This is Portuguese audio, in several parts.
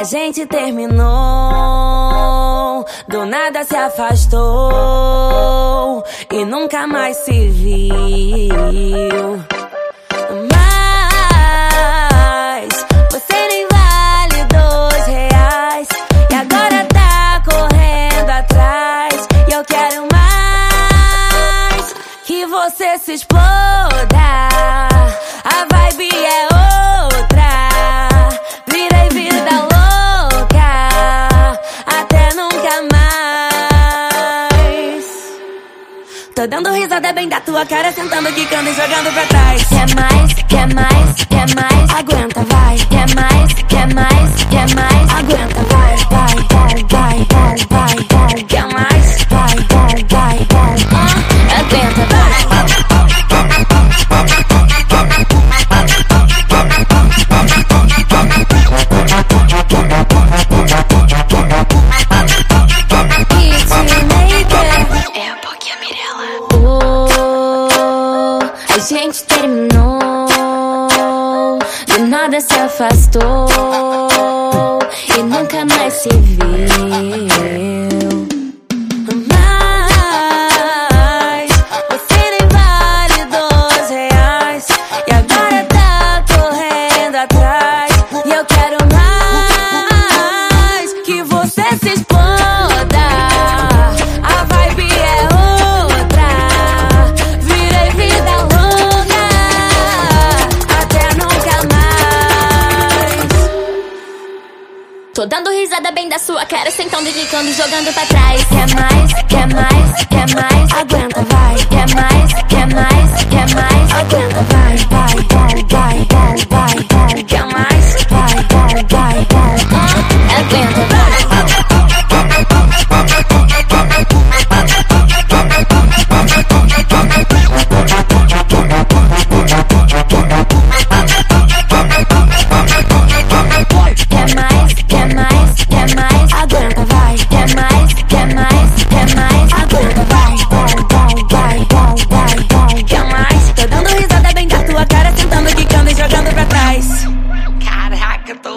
A gente terminou, do nada se afastou e nunca mais se viu. Mas você nem vale dois reais e agora tá correndo atrás. E eu quero mais que você se exploda. A vibe é Tô dando risada bem da tua cara, sentando, quicando e jogando pra trás. Quer mais, quer mais, nada se afastou e nunca mais se viu. Tô dando risada bem da sua cara, sentando e quicando, jogando pra trás. Quer mais, quer mais, quer mais? Aguenta, vai. Quer mais,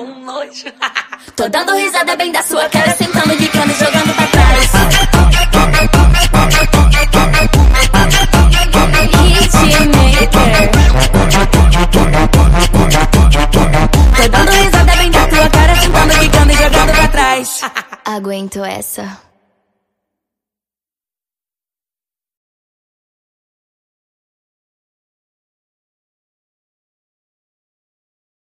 Tô dando risada bem da sua cara, sentando, quicando e jogando pra trás. Tô dando risada bem da tua cara, sentando, quicando e jogando pra trás. Aguento essa.